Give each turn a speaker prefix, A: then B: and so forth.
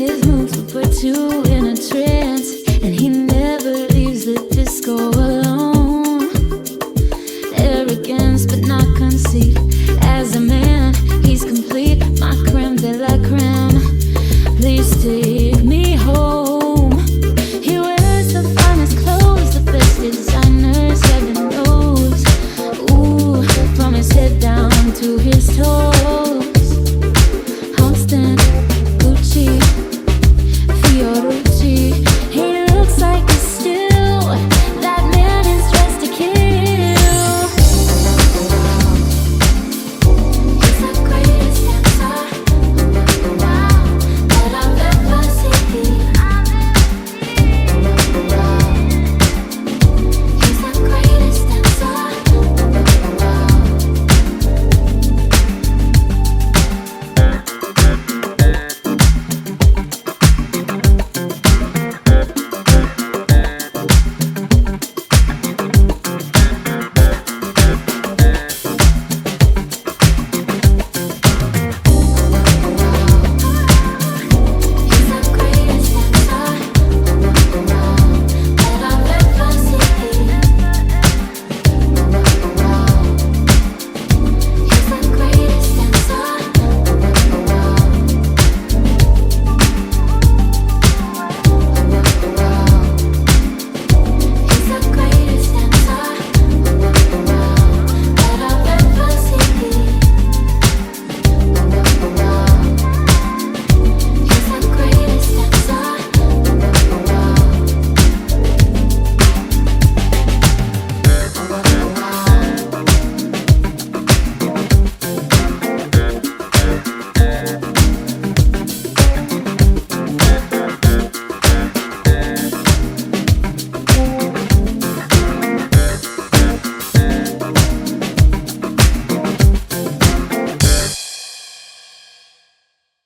A: his moves were put you